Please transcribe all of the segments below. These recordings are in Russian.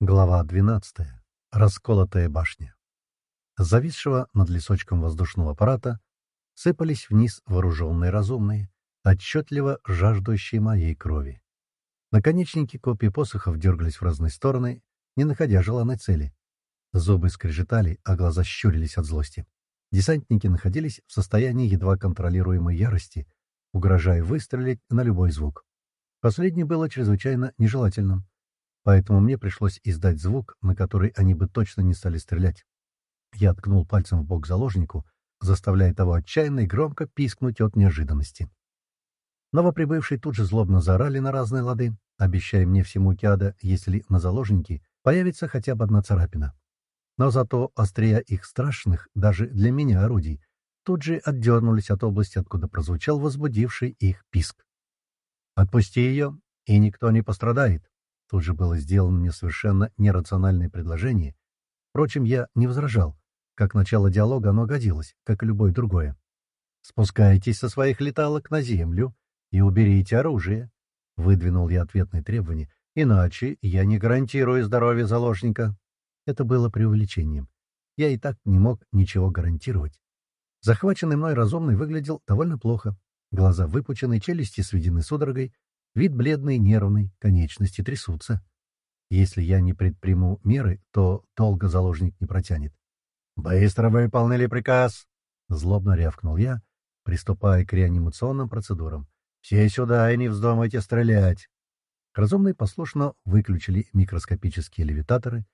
Глава 12. Расколотая башня. С зависшего над лесочком воздушного аппарата сыпались вниз вооруженные разумные, отчетливо жаждущие моей крови. Наконечники копий посохов дергались в разные стороны, не находя желанной цели. Зубы скрежетали, а глаза щурились от злости. Десантники находились в состоянии едва контролируемой ярости, угрожая выстрелить на любой звук. Последнее было чрезвычайно нежелательным поэтому мне пришлось издать звук, на который они бы точно не стали стрелять. Я ткнул пальцем в бок заложнику, заставляя того отчаянно и громко пискнуть от неожиданности. Новоприбывшие тут же злобно заорали на разные лады, обещая мне всему Киада, если на заложнике появится хотя бы одна царапина. Но зато острия их страшных, даже для меня орудий, тут же отдернулись от области, откуда прозвучал возбудивший их писк. «Отпусти ее, и никто не пострадает», Тут же было сделано мне совершенно нерациональное предложение. Впрочем, я не возражал. Как начало диалога оно годилось, как и любое другое. «Спускайтесь со своих леталок на землю и уберите оружие», — выдвинул я ответное требование, «иначе я не гарантирую здоровье заложника». Это было преувеличением. Я и так не мог ничего гарантировать. Захваченный мной разумный выглядел довольно плохо. Глаза выпучены, челюсти сведены судорогой, Вид бледный, нервный, конечности трясутся. Если я не предприму меры, то долго заложник не протянет. «Быстро выполнили приказ!» — злобно рявкнул я, приступая к реанимационным процедурам. «Все сюда и не вздумайте стрелять!» Разумные послушно выключили микроскопические левитаторы,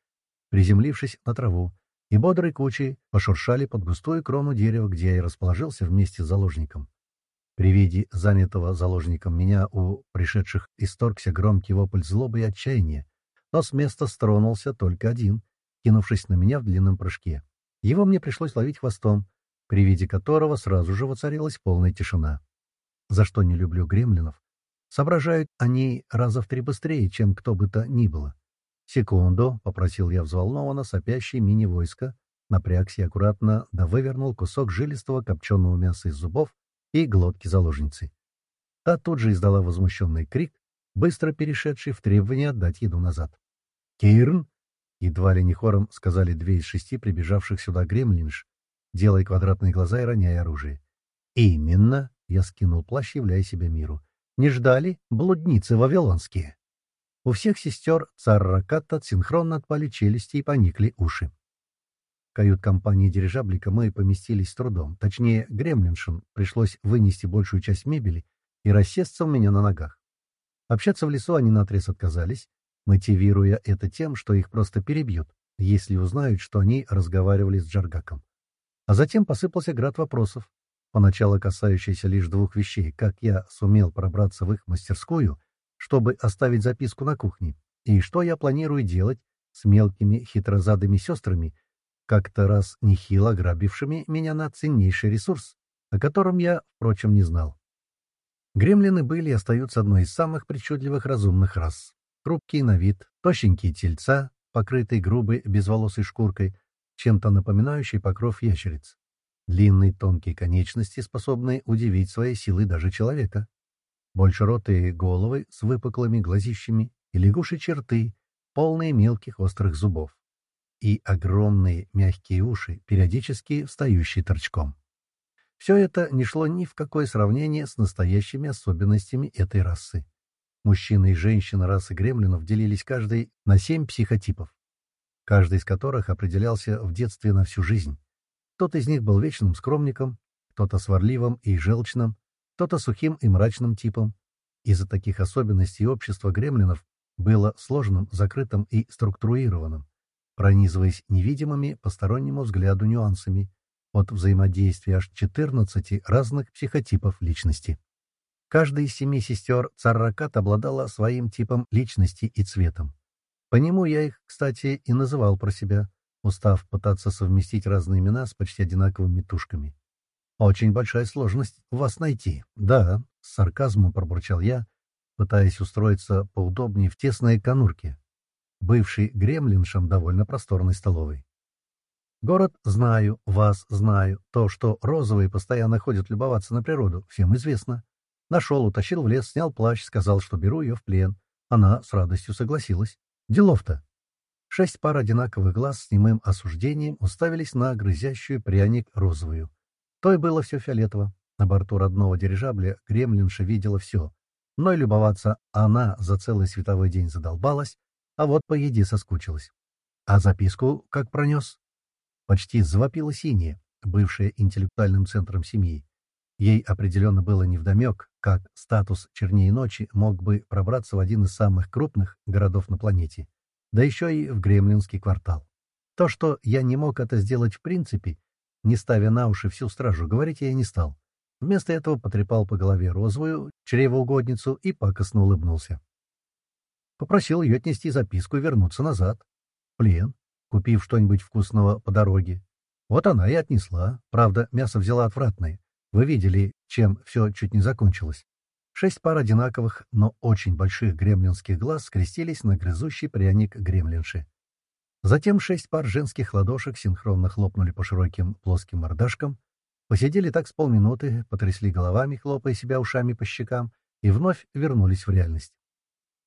приземлившись на траву, и бодрой кучей пошуршали под густую крону дерева, где я и расположился вместе с заложником. При виде занятого заложником меня у пришедших исторгся громкий вопль злобы и отчаяния, но с места стронулся только один, кинувшись на меня в длинном прыжке. Его мне пришлось ловить хвостом, при виде которого сразу же воцарилась полная тишина. За что не люблю гремлинов. Соображают они раза в три быстрее, чем кто бы то ни было. «Секунду», — попросил я взволнованно сопящий мини-войско, напрягся и аккуратно да вывернул кусок жилистого копченого мяса из зубов и глотки заложницы. Та тут же издала возмущенный крик, быстро перешедший в требование отдать еду назад. «Кирн!» — едва ли не хором сказали две из шести прибежавших сюда гремлинш, делая квадратные глаза и роняя оружие. «Именно!» — я скинул плащ, являя себя миру. «Не ждали? Блудницы вавилонские!» У всех сестер царь Раката синхронно отпали челюсти и поникли уши кают-компании дирижаблика мы поместились с трудом. Точнее, гремлиншин пришлось вынести большую часть мебели и рассесться у меня на ногах. Общаться в лесу они наотрез отказались, мотивируя это тем, что их просто перебьют, если узнают, что они разговаривали с Джаргаком. А затем посыпался град вопросов, поначалу касающийся лишь двух вещей, как я сумел пробраться в их мастерскую, чтобы оставить записку на кухне, и что я планирую делать с мелкими хитрозадыми сестрами, как-то раз нехило грабившими меня на ценнейший ресурс, о котором я, впрочем, не знал. Гремлины были и остаются одной из самых причудливых разумных рас. Хрупкие на вид, тощенькие тельца, покрытые грубой безволосой шкуркой, чем-то напоминающей покров ящериц. Длинные тонкие конечности, способные удивить своей силой даже человека. Большеротые головы с выпуклыми глазищами и лягуши черты, полные мелких острых зубов и огромные мягкие уши, периодически встающие торчком. Все это не шло ни в какое сравнение с настоящими особенностями этой расы. Мужчины и женщины расы гремлинов делились каждый на семь психотипов, каждый из которых определялся в детстве на всю жизнь. Кто-то из них был вечным скромником, кто-то сварливым и желчным, кто-то сухим и мрачным типом. Из-за таких особенностей общества гремлинов было сложным, закрытым и структурированным пронизываясь невидимыми постороннему взгляду нюансами от взаимодействия аж 14 разных психотипов личности. Каждая из семи сестер Царракат обладала своим типом личности и цветом. По нему я их, кстати, и называл про себя, устав пытаться совместить разные имена с почти одинаковыми тушками. «Очень большая сложность вас найти». «Да», — с сарказмом пробурчал я, пытаясь устроиться поудобнее в тесной конурке, бывший гремлиншем довольно просторной столовой. Город знаю, вас знаю. То, что розовые постоянно ходят любоваться на природу, всем известно. Нашел, утащил в лес, снял плащ, сказал, что беру ее в плен. Она с радостью согласилась. Делов-то. Шесть пар одинаковых глаз с немым осуждением уставились на грызящую пряник розовую. То и было все фиолетово. На борту родного дирижабля Гремлинша видела все. Но и любоваться она за целый световой день задолбалась, а вот по еде соскучилась. А записку как пронес? Почти завопила синяя, бывшая интеллектуальным центром семьи. Ей определенно было невдомек, как статус «Чернее ночи» мог бы пробраться в один из самых крупных городов на планете, да еще и в Гремлинский квартал. То, что я не мог это сделать в принципе, не ставя на уши всю стражу, говорить я не стал. Вместо этого потрепал по голове розовую чревоугодницу и пакостно улыбнулся. Попросил ее отнести записку и вернуться назад. Плен, купив что-нибудь вкусного по дороге. Вот она и отнесла. Правда, мясо взяла отвратное. Вы видели, чем все чуть не закончилось. Шесть пар одинаковых, но очень больших гремлинских глаз скрестились на грызущий пряник гремлинши. Затем шесть пар женских ладошек синхронно хлопнули по широким плоским мордашкам, посидели так с полминуты, потрясли головами, хлопая себя ушами по щекам, и вновь вернулись в реальность.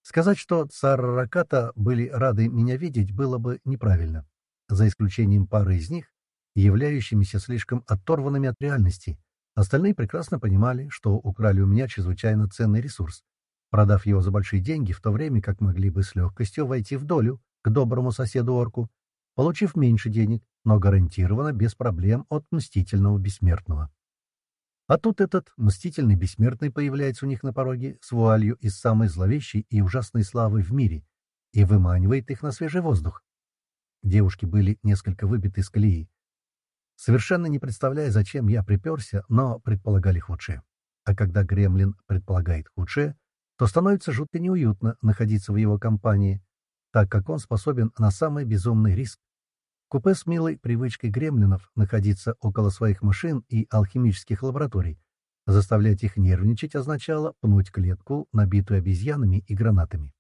Сказать, что царраката были рады меня видеть, было бы неправильно, за исключением пары из них, являющимися слишком оторванными от реальности, Остальные прекрасно понимали, что украли у меня чрезвычайно ценный ресурс, продав его за большие деньги, в то время как могли бы с легкостью войти в долю к доброму соседу-орку, получив меньше денег, но гарантированно без проблем от мстительного бессмертного. А тут этот мстительный бессмертный появляется у них на пороге с вуалью из самой зловещей и ужасной славы в мире и выманивает их на свежий воздух. Девушки были несколько выбиты из колеи, совершенно не представляя, зачем я приперся, но предполагали худшее. А когда гремлин предполагает худшее, то становится жутко неуютно находиться в его компании, так как он способен на самый безумный риск. Купе с милой привычкой гремлинов находиться около своих машин и алхимических лабораторий, заставлять их нервничать означало пнуть клетку, набитую обезьянами и гранатами.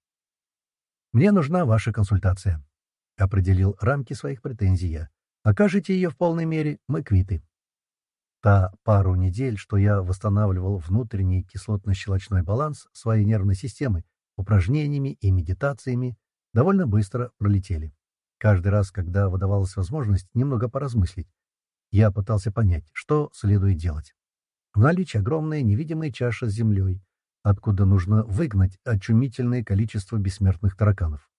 «Мне нужна ваша консультация», — определил рамки своих претензий я. Окажете ее в полной мере, мы квиты. Та пару недель, что я восстанавливал внутренний кислотно-щелочной баланс своей нервной системы упражнениями и медитациями, довольно быстро пролетели. Каждый раз, когда выдавалась возможность немного поразмыслить, я пытался понять, что следует делать. В наличии огромная невидимая чаша с землей, откуда нужно выгнать очумительное количество бессмертных тараканов.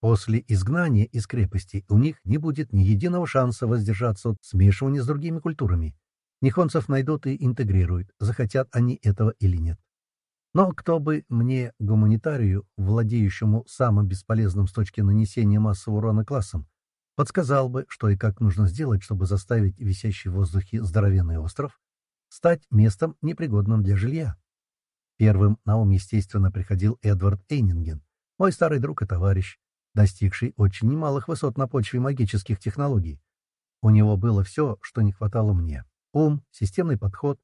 После изгнания из крепости у них не будет ни единого шанса воздержаться от смешивания с другими культурами. Нихонцев найдут и интегрируют, захотят они этого или нет. Но кто бы мне, гуманитарию, владеющему самым бесполезным с точки нанесения массового урона классом, подсказал бы, что и как нужно сделать, чтобы заставить висящий в воздухе здоровенный остров стать местом, непригодным для жилья. Первым на ум, естественно, приходил Эдвард Эйнинген, мой старый друг и товарищ, достигший очень немалых высот на почве магических технологий. У него было все, что не хватало мне. Ум, системный подход,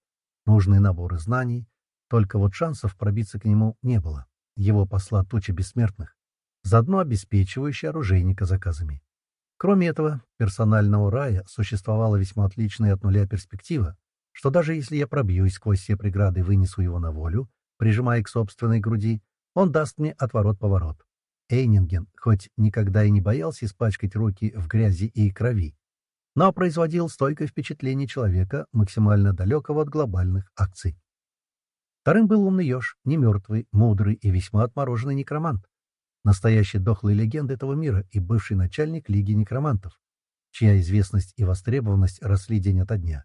нужные наборы знаний. Только вот шансов пробиться к нему не было. Его посла туча бессмертных, заодно обеспечивающая оружейника заказами. Кроме этого, персонального рая существовала весьма отличная от нуля перспектива, что даже если я пробьюсь сквозь все преграды и вынесу его на волю, прижимая к собственной груди, он даст мне отворот-поворот. Эйнинген хоть никогда и не боялся испачкать руки в грязи и крови, но производил стойкое впечатление человека, максимально далекого от глобальных акций. Вторым был умный еж, не мертвый, мудрый и весьма отмороженный некромант, настоящий дохлый легенда этого мира и бывший начальник Лиги некромантов, чья известность и востребованность росли день ото дня.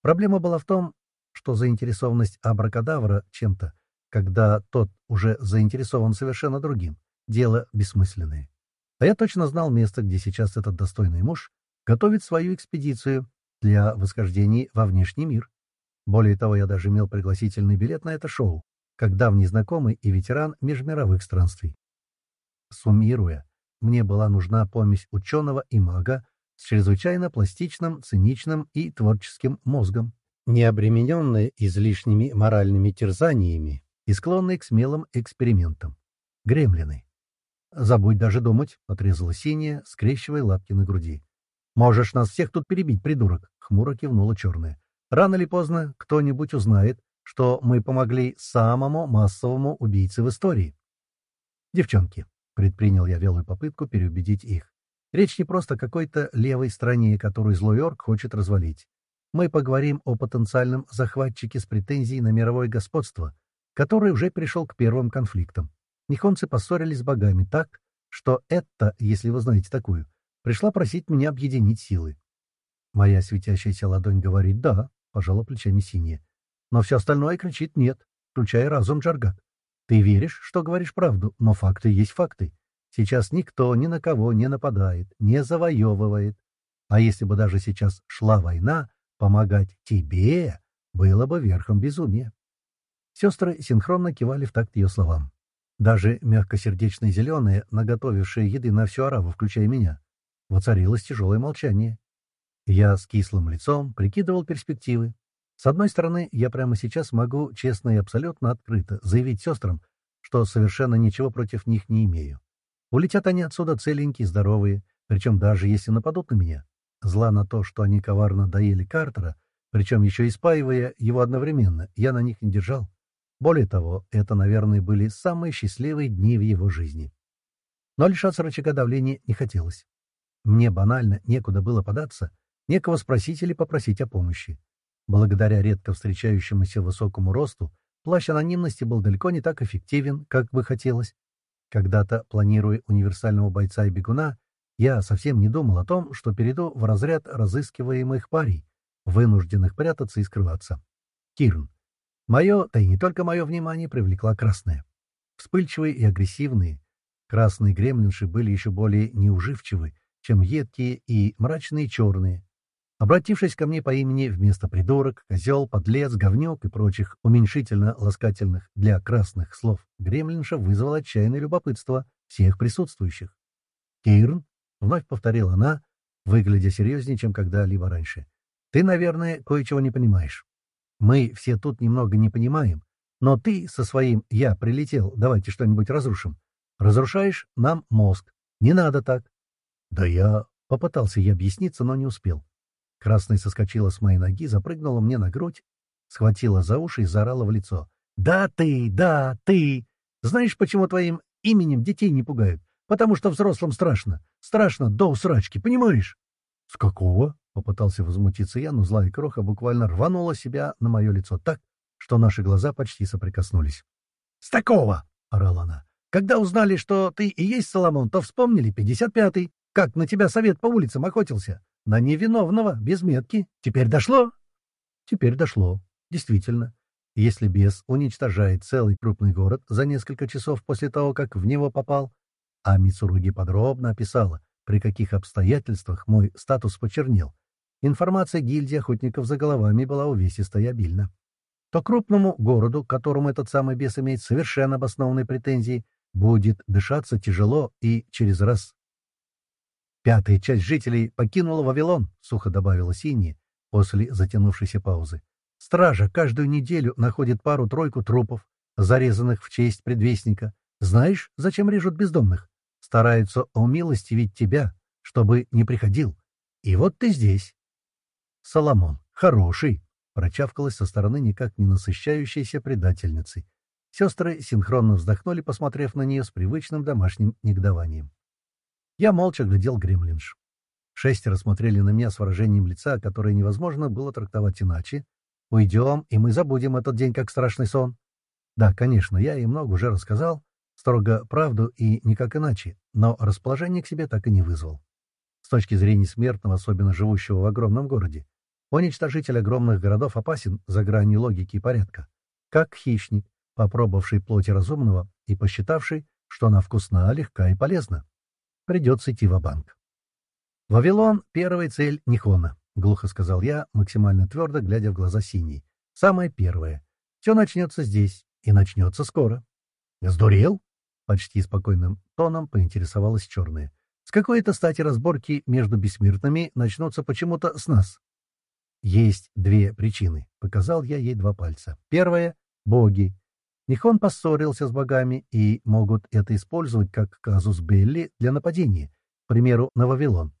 Проблема была в том, что заинтересованность абракадавра чем-то, когда тот уже заинтересован совершенно другим, дело бессмысленное. А я точно знал место, где сейчас этот достойный муж готовит свою экспедицию для восхождения во внешний мир. Более того, я даже имел пригласительный билет на это шоу, как давний знакомый и ветеран межмировых странствий. Суммируя, мне была нужна помесь ученого и мага с чрезвычайно пластичным, циничным и творческим мозгом, не обремененная излишними моральными терзаниями и склонной к смелым экспериментам. Гремлины. «Забудь даже думать», — отрезала синяя, скрещивая лапки на груди. «Можешь нас всех тут перебить, придурок», — хмуро кивнула черная. «Рано или поздно кто-нибудь узнает, что мы помогли самому массовому убийце в истории». «Девчонки», — Предпринял я велую попытку переубедить их. Речь не просто о какой-то левой стране, которую злой орк хочет развалить. Мы поговорим о потенциальном захватчике с претензией на мировое господство, который уже пришел к первым конфликтам. Нихонцы поссорились с богами так, что это, если вы знаете такую, пришла просить меня объединить силы. Моя светящаяся ладонь говорит «да», пожала плечами синяя. Но все остальное кричит «нет», включая разум Джаргат. Ты веришь, что говоришь правду, но факты есть факты. Сейчас никто ни на кого не нападает, не завоевывает. А если бы даже сейчас шла война, помогать тебе было бы верхом безумия. Сестры синхронно кивали в такт ее словам. Даже мягкосердечные зеленые, наготовившие еды на всю ораву, включая меня, воцарилось тяжелое молчание. Я с кислым лицом прикидывал перспективы. С одной стороны, я прямо сейчас могу честно и абсолютно открыто заявить сестрам, что совершенно ничего против них не имею. Улетят они отсюда целенькие, здоровые, причем даже если нападут на меня. Зла на то, что они коварно доели Картера, причем еще и спаивая его одновременно, я на них не держал. Более того, это, наверное, были самые счастливые дни в его жизни. Но лишаться рычага давления не хотелось. Мне банально некуда было податься, некого спросить или попросить о помощи. Благодаря редко встречающемуся высокому росту, плащ анонимности был далеко не так эффективен, как бы хотелось. Когда-то, планируя универсального бойца и бегуна, я совсем не думал о том, что перейду в разряд разыскиваемых парей, вынужденных прятаться и скрываться. Кирн. Мое, да и не только мое внимание, привлекла красная. Вспыльчивые и агрессивные. Красные гремлинши были еще более неуживчивы, чем едкие и мрачные черные. Обратившись ко мне по имени вместо придурок, козел, подлец, говнюк и прочих уменьшительно-ласкательных для красных слов, гремлинша вызвал отчаянное любопытство всех присутствующих. «Кирн», — вновь повторила она, выглядя серьезнее, чем когда-либо раньше, — «ты, наверное, кое-чего не понимаешь. Мы все тут немного не понимаем, но ты со своим «я прилетел, давайте что-нибудь разрушим» разрушаешь нам мозг. Не надо так. Да я... Попытался я объясниться, но не успел. Красная соскочила с моей ноги, запрыгнула мне на грудь, схватила за уши и заорала в лицо. «Да ты, да ты! Знаешь, почему твоим именем детей не пугают? Потому что взрослым страшно. Страшно до усрачки, понимаешь?» «С какого?» — попытался возмутиться я, но злая кроха буквально рванула себя на мое лицо так, что наши глаза почти соприкоснулись. «С такого!» — орала она. «Когда узнали, что ты и есть Соломон, то вспомнили пятьдесят пятый. Как на тебя совет по улицам охотился? На невиновного, без метки. Теперь дошло? Теперь дошло. Действительно. Если бес уничтожает целый крупный город за несколько часов после того, как в него попал, а Мицуруги подробно описала, при каких обстоятельствах мой статус почернел, информация гильдии охотников за головами была увесиста и обильна, то крупному городу, которому этот самый бес имеет совершенно обоснованные претензии, будет дышаться тяжело и через раз Пятая часть жителей покинула Вавилон, — сухо добавила Синья после затянувшейся паузы. Стража каждую неделю находит пару-тройку трупов, зарезанных в честь предвестника. Знаешь, зачем режут бездомных? Стараются умилостивить тебя, чтобы не приходил. И вот ты здесь. Соломон, хороший, — прочавкалась со стороны никак не насыщающейся предательницы. Сестры синхронно вздохнули, посмотрев на нее с привычным домашним негодованием. Я молча глядел гремлинш. Шестеро смотрели на меня с выражением лица, которое невозможно было трактовать иначе. «Уйдем, и мы забудем этот день как страшный сон». Да, конечно, я им много уже рассказал, строго правду и никак иначе, но расположение к себе так и не вызвал. С точки зрения смертного, особенно живущего в огромном городе, уничтожитель огромных городов опасен за гранью логики и порядка, как хищник, попробовавший плоти разумного и посчитавший, что она вкусна, легка и полезна. Придется идти в банк «Вавилон — первая цель Нихона», — глухо сказал я, максимально твердо глядя в глаза синей. «Самое первое. Все начнется здесь, и начнется скоро». «Сдурел?» — почти спокойным тоном поинтересовалась черная. «С какой это стати разборки между бессмертными начнутся почему-то с нас?» «Есть две причины», — показал я ей два пальца. «Первая — боги. Нихон поссорился с богами и могут это использовать как казус Белли для нападения, к примеру, на Вавилон.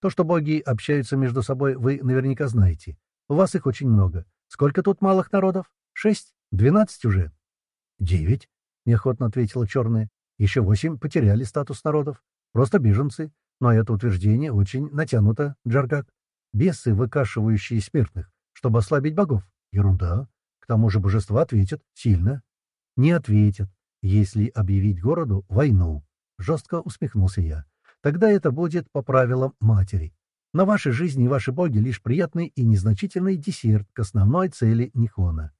То, что боги общаются между собой, вы наверняка знаете. У вас их очень много. Сколько тут малых народов? Шесть? Двенадцать уже? Девять, — неохотно ответила черная. Еще восемь потеряли статус народов. Просто беженцы. Но это утверждение очень натянуто, Джаргак. Бесы, выкашивающие смертных, чтобы ослабить богов. Ерунда. К тому же божества ответят сильно. Не ответят, если объявить городу войну. Жестко усмехнулся я. Тогда это будет по правилам матери. На вашей жизни ваши боги лишь приятный и незначительный десерт к основной цели Нихона.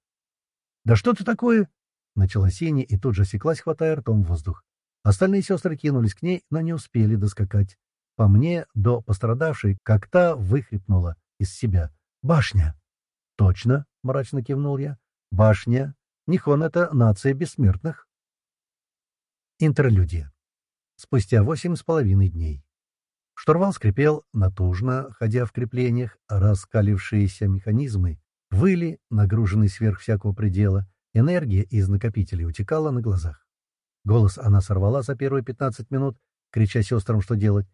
«Да что ты такое?» — начала Сеня и тут же осеклась, хватая ртом воздух. Остальные сестры кинулись к ней, но не успели доскакать. По мне, до пострадавшей, как та выхрипнула из себя. «Башня!» «Точно!» — мрачно кивнул я. «Башня! Нихон — это нация бессмертных!» Интерлюдия. Спустя восемь с половиной дней. Штурвал скрипел натужно, ходя в креплениях, раскалившиеся механизмы выли, нагруженные сверх всякого предела, энергия из накопителей утекала на глазах. Голос она сорвала за первые пятнадцать минут, крича сестрам, что делать.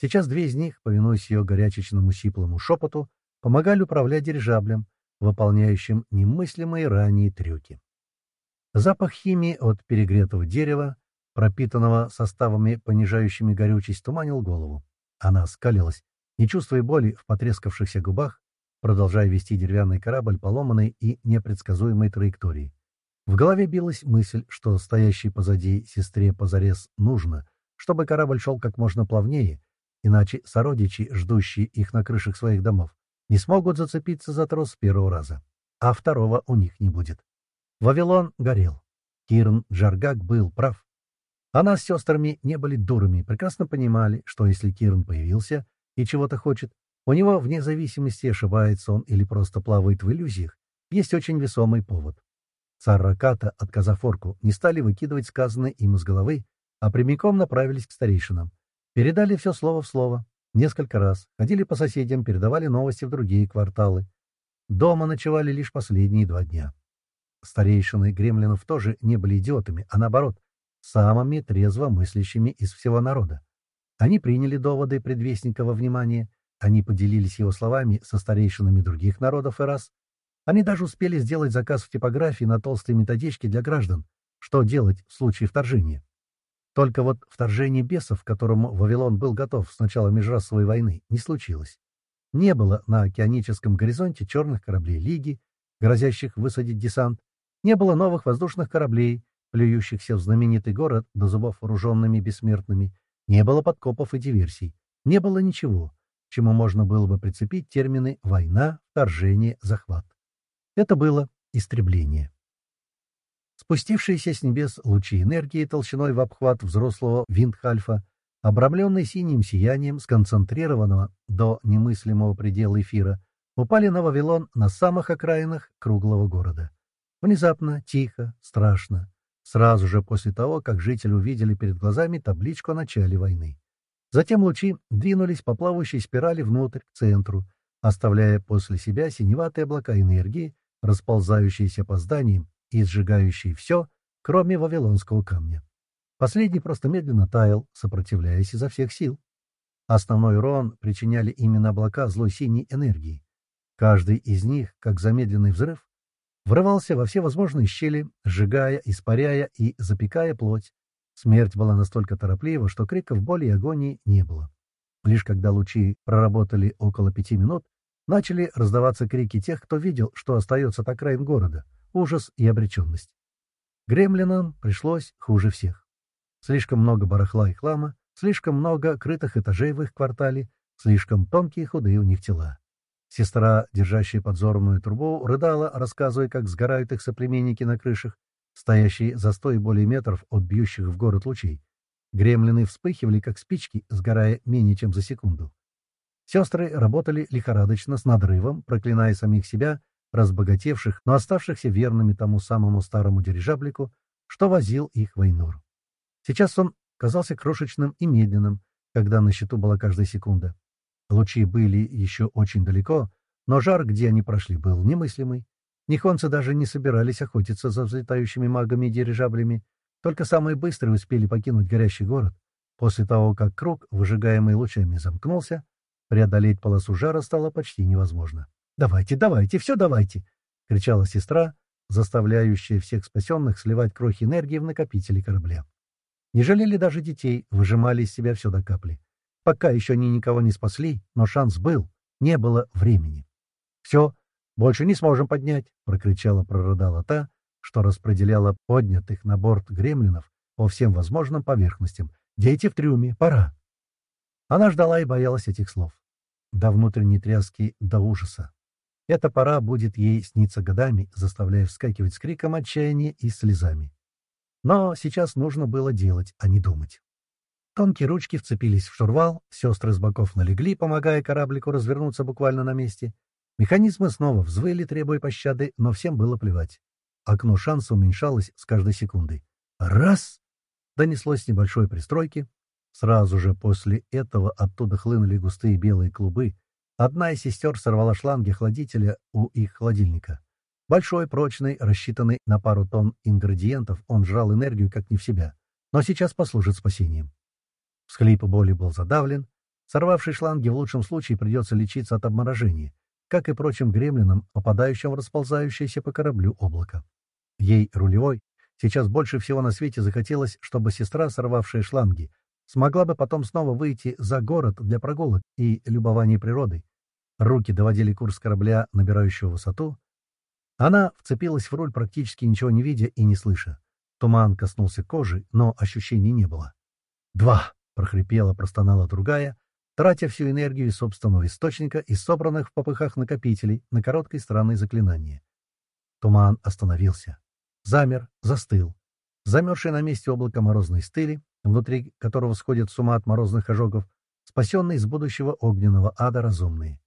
Сейчас две из них, повинуясь ее горячечному сиплому шепоту, помогали управлять дирижаблем, выполняющим немыслимые ранее трюки. Запах химии от перегретого дерева, пропитанного составами, понижающими горючесть, туманил голову. Она скалилась, не чувствуя боли в потрескавшихся губах, продолжая вести деревянный корабль по ломаной и непредсказуемой траектории. В голове билась мысль, что стоящей позади сестре позарез нужно, чтобы корабль шел как можно плавнее, иначе сородичи, ждущие их на крышах своих домов, не смогут зацепиться за трос первого раза, а второго у них не будет. Вавилон горел. Кирн Джаргак был прав. Она с сестрами не были дурами, прекрасно понимали, что если Кирн появился и чего-то хочет, у него, вне зависимости, ошибается он или просто плавает в иллюзиях, есть очень весомый повод. Царь Раката, отказав орку, не стали выкидывать сказанное им из головы, а прямиком направились к старейшинам. Передали все слово в слово. Несколько раз. Ходили по соседям, передавали новости в другие кварталы. Дома ночевали лишь последние два дня. Старейшины Гремлинов тоже не были идиотами, а наоборот, самыми трезво мыслящими из всего народа. Они приняли доводы предвестника во внимание, они поделились его словами со старейшинами других народов и рас. Они даже успели сделать заказ в типографии на толстой методичке для граждан, что делать в случае вторжения. Только вот вторжение бесов, к которому Вавилон был готов с начала межрасовой войны, не случилось. Не было на океаническом горизонте черных кораблей Лиги, грозящих высадить десант, не было новых воздушных кораблей, плюющихся в знаменитый город до зубов вооруженными бессмертными, не было подкопов и диверсий, не было ничего, чему можно было бы прицепить термины «война», «вторжение», «захват». Это было истребление. Спустившиеся с небес лучи энергии толщиной в обхват взрослого Виндхальфа, обрамленные синим сиянием, сконцентрированного до немыслимого предела эфира, упали на Вавилон на самых окраинах круглого города. Внезапно, тихо, страшно сразу же после того, как жители увидели перед глазами табличку о начале войны. Затем лучи двинулись по плавающей спирали внутрь, к центру, оставляя после себя синеватые облака энергии, расползающиеся по зданиям и сжигающие все, кроме Вавилонского камня. Последний просто медленно таял, сопротивляясь изо всех сил. Основной урон причиняли именно облака злой синей энергии. Каждый из них, как замедленный взрыв, врывался во все возможные щели, сжигая, испаряя и запекая плоть. Смерть была настолько тороплива, что криков боли и агонии не было. Лишь когда лучи проработали около пяти минут, начали раздаваться крики тех, кто видел, что остается от окраин города, ужас и обреченность. Гремлинам пришлось хуже всех. Слишком много барахла и хлама, слишком много крытых этажей в их квартале, слишком тонкие худые у них тела. Сестра, держащая подзорную трубу, рыдала, рассказывая, как сгорают их соплеменники на крышах, стоящие за сто и более метров от бьющих в город лучей. Гремлины вспыхивали, как спички, сгорая менее чем за секунду. Сестры работали лихорадочно, с надрывом, проклиная самих себя, разбогатевших, но оставшихся верными тому самому старому дирижаблику, что возил их Вайнур. Сейчас он казался крошечным и медленным, когда на счету была каждая секунда. Лучи были еще очень далеко, но жар, где они прошли, был немыслимый. Нихонцы даже не собирались охотиться за взлетающими магами и дирижаблями, только самые быстрые успели покинуть горящий город. После того, как круг, выжигаемый лучами, замкнулся, преодолеть полосу жара стало почти невозможно. «Давайте, давайте, все давайте!» — кричала сестра, заставляющая всех спасенных сливать крохи энергии в накопители корабля. Не жалели даже детей, выжимали из себя все до капли. Пока еще они никого не спасли, но шанс был, не было времени. «Все, больше не сможем поднять!» — прокричала, прорыдала та, что распределяла поднятых на борт гремлинов по всем возможным поверхностям. «Дети в трюме, пора!» Она ждала и боялась этих слов. До внутренней тряски, до ужаса. Эта пора будет ей сниться годами, заставляя вскакивать с криком отчаяния и слезами. Но сейчас нужно было делать, а не думать. Тонкие ручки вцепились в штурвал, сестры с боков налегли, помогая кораблику развернуться буквально на месте. Механизмы снова взвыли, требуя пощады, но всем было плевать. Окно шанса уменьшалось с каждой секундой. «Раз!» — донеслось с небольшой пристройки. Сразу же после этого оттуда хлынули густые белые клубы. Одна из сестер сорвала шланги охладителя у их холодильника. Большой, прочный, рассчитанный на пару тонн ингредиентов, он жрал энергию как не в себя, но сейчас послужит спасением. Всхлип боли был задавлен. Сорвавший шланги в лучшем случае придется лечиться от обморожения, как и прочим гремлинам, попадающим в расползающееся по кораблю облако. Ей, рулевой, сейчас больше всего на свете захотелось, чтобы сестра, сорвавшая шланги, смогла бы потом снова выйти за город для прогулок и любования природой. Руки доводили курс корабля, набирающего высоту. Она вцепилась в руль, практически ничего не видя и не слыша. Туман коснулся кожи, но ощущений не было. «Два!» — прохрипела, простонала другая, тратя всю энергию из собственного источника и собранных в попыхах накопителей на короткое странное заклинание. Туман остановился. Замер, застыл. Замерзшее на месте облако морозной стыли, внутри которого сходят с ума от морозных ожогов, спасенные из будущего огненного ада разумные.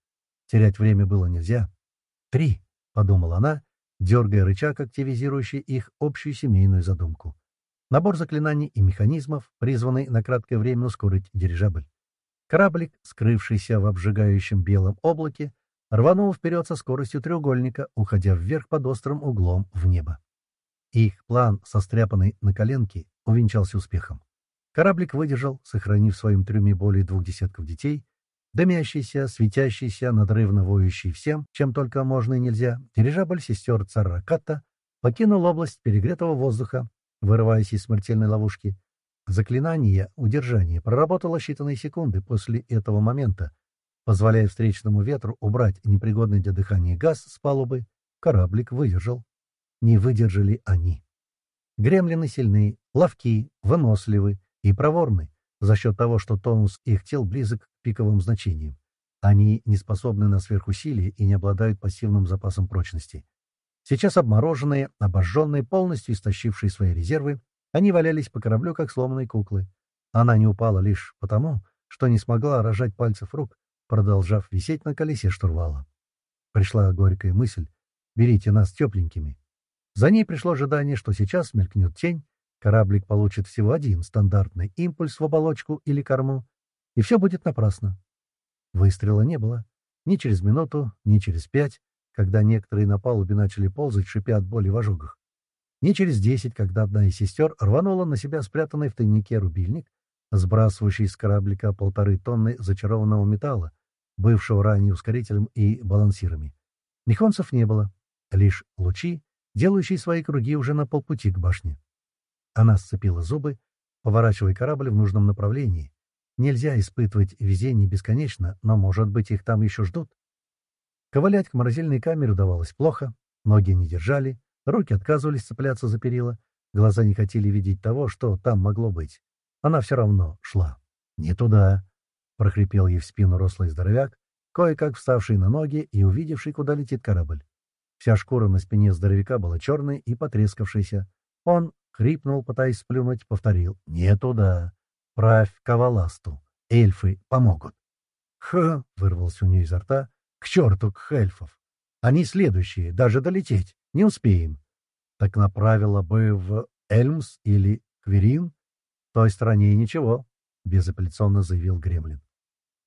Терять время было нельзя. «Три!» — подумала она, дергая рычаг, активизирующий их общую семейную задумку. Набор заклинаний и механизмов, призванный на краткое время ускорить дирижабль. Кораблик, скрывшийся в обжигающем белом облаке, рванул вперед со скоростью треугольника, уходя вверх под острым углом в небо. Их план, состряпанный на коленке, увенчался успехом. Кораблик выдержал, сохранив в своем трюме более двух десятков детей, дымящийся, светящийся, надрывно воющий всем, чем только можно и нельзя, дирижабль сестер Царраката покинул область перегретого воздуха, вырываясь из смертельной ловушки. Заклинание удержания проработало считанные секунды после этого момента, позволяя встречному ветру убрать непригодный для дыхания газ с палубы. Кораблик выдержал. Не выдержали они. Гремлины сильны, ловки, выносливы и проворны за счет того, что тонус их тел близок к пиковым значениям. Они не способны на сверхусилие и не обладают пассивным запасом прочности. Сейчас обмороженные, обожженные, полностью истощившие свои резервы, они валялись по кораблю, как сломанные куклы. Она не упала лишь потому, что не смогла рожать пальцев рук, продолжав висеть на колесе штурвала. Пришла горькая мысль «берите нас тепленькими». За ней пришло ожидание, что сейчас мелькнет тень, кораблик получит всего один стандартный импульс в оболочку или корму, и все будет напрасно. Выстрела не было. Ни через минуту, ни через пять, когда некоторые на палубе начали ползать, шипя от боли в ожогах. Не через десять, когда одна из сестер рванула на себя спрятанный в тайнике рубильник, сбрасывающий с кораблика полторы тонны зачарованного металла, бывшего ранее ускорителем и балансирами. Мехонцев не было, лишь лучи, делающие свои круги уже на полпути к башне. Она сцепила зубы, поворачивая корабль в нужном направлении. Нельзя испытывать везение бесконечно, но, может быть, их там еще ждут. Ковылять к морозильной камере удавалось плохо, ноги не держали, руки отказывались цепляться за перила, глаза не хотели видеть того, что там могло быть. Она все равно шла. «Не туда!» — прохрипел ей в спину рослый здоровяк, кое-как вставший на ноги и увидевший, куда летит корабль. Вся шкура на спине здоровяка была черной и потрескавшейся. Он хрипнул, пытаясь сплюнуть, повторил «Не туда! Правь каваласту! Эльфы помогут!» «Ха!» — вырвался у нее изо рта, к черту к эльфов! Они следующие, даже долететь не успеем. Так направила бы в Эльмс или Кверин, той стороне ничего, — безапелляционно заявил Гремлин.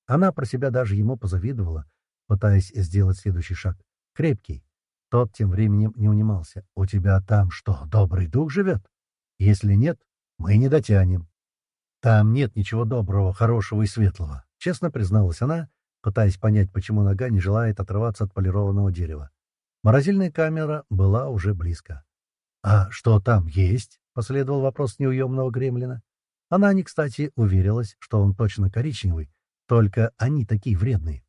Она про себя даже ему позавидовала, пытаясь сделать следующий шаг. Крепкий. Тот тем временем не унимался. «У тебя там что, добрый дух живет? Если нет, мы не дотянем». «Там нет ничего доброго, хорошего и светлого», — честно призналась она, пытаясь понять, почему нога не желает отрываться от полированного дерева. Морозильная камера была уже близко. «А что там есть?» — последовал вопрос неуемного гремлина. Она не кстати уверилась, что он точно коричневый, только они такие вредные.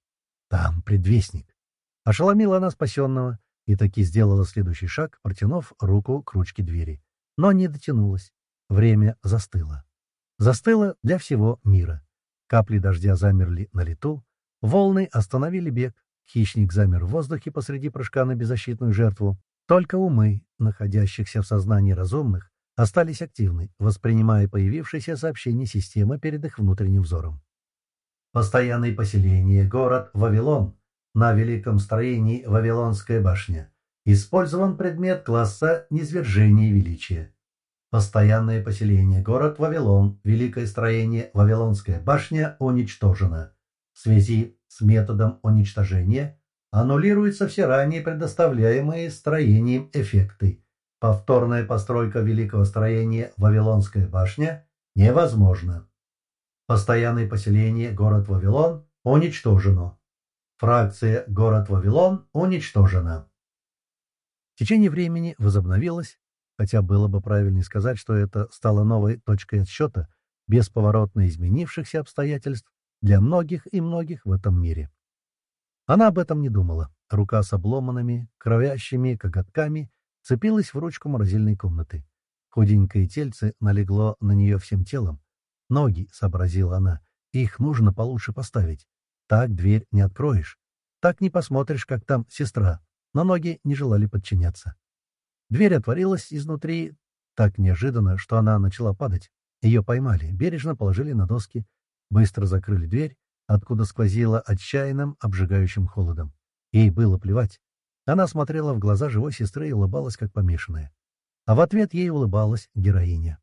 Там предвестник. Ошеломила она спасенного и таки сделала следующий шаг, протянув руку к ручке двери. Но не дотянулась. Время застыло. Застыло для всего мира. Капли дождя замерли на лету, волны остановили бег, хищник замер в воздухе посреди прыжка на беззащитную жертву. Только умы, находящихся в сознании разумных, остались активны, воспринимая появившееся сообщение системы перед их внутренним взором. Постоянное поселение, город Вавилон, на великом строении Вавилонская башня. Использован предмет класса низвержения величия. Постоянное поселение, город Вавилон, великое строение Вавилонская башня уничтожено. В связи с методом уничтожения аннулируются все ранее предоставляемые строением эффекты. Повторная постройка великого строения Вавилонская башня невозможна. Постоянное поселение город Вавилон уничтожено. Фракция город Вавилон уничтожена. Течение времени возобновилось, хотя было бы правильнее сказать, что это стало новой точкой отсчета бесповоротно изменившихся обстоятельств для многих и многих в этом мире. Она об этом не думала. Рука с обломанными, кровящими коготками цепилась в ручку морозильной комнаты. Худенькое тельце налегло на нее всем телом. «Ноги», — сообразила она, — «их нужно получше поставить. Так дверь не откроешь. Так не посмотришь, как там сестра». Но ноги не желали подчиняться. Дверь отворилась изнутри так неожиданно, что она начала падать. Ее поймали, бережно положили на доски, быстро закрыли дверь, откуда сквозило отчаянным, обжигающим холодом. Ей было плевать. Она смотрела в глаза живой сестры и улыбалась, как помешанная. А в ответ ей улыбалась героиня.